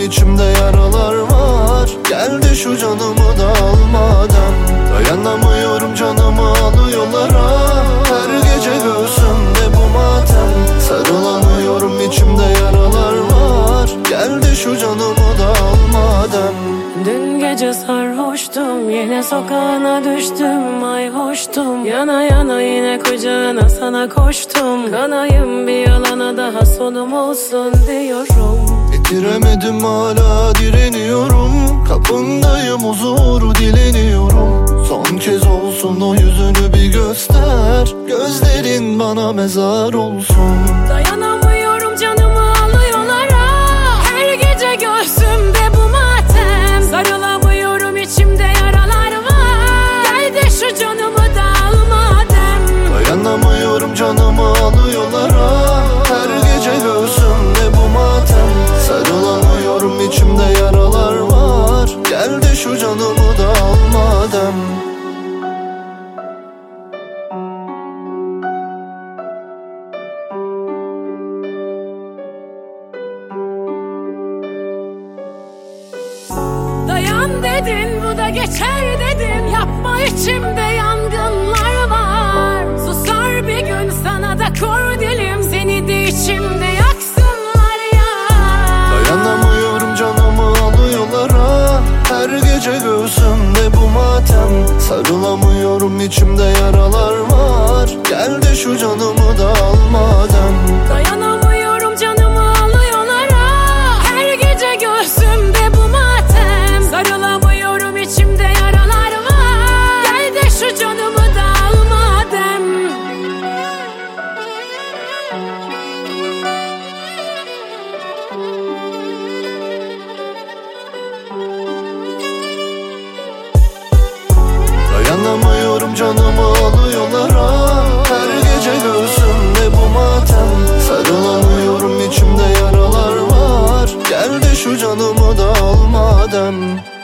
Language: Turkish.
içimde yaralar var. Geldi şu canımı da almadan. Dayanamıyorum canımı alıyorlar. Ha Her gece göğsümde bu matem. Sarılamıyorum içimde yaralar var. Geldi şu canımı da almadan. Dün gece sarhoştum Yine sokağına düştüm Ay hoştum Yana yana yine kucağına sana koştum. Kanayım bir yalana daha sonum olsun diyorum Bitiremedim hala direniyorum. Kapındayım huzuru dileniyorum. Son kez olsun o yüzünü bir göster. Gözlerin bana mezar olsun. Dayanamıyorum dedin bu da geçer dedim Yapma içimde yangınlar var. Susar bir gün sana da kor dilim. Seni de içimde yaksınlar ya. Dayanamıyorum canımı alıyorlar Her gece göğsümde bu matem. Sarılamıyorum içimde yaralar var. Geldi şu canımı sudden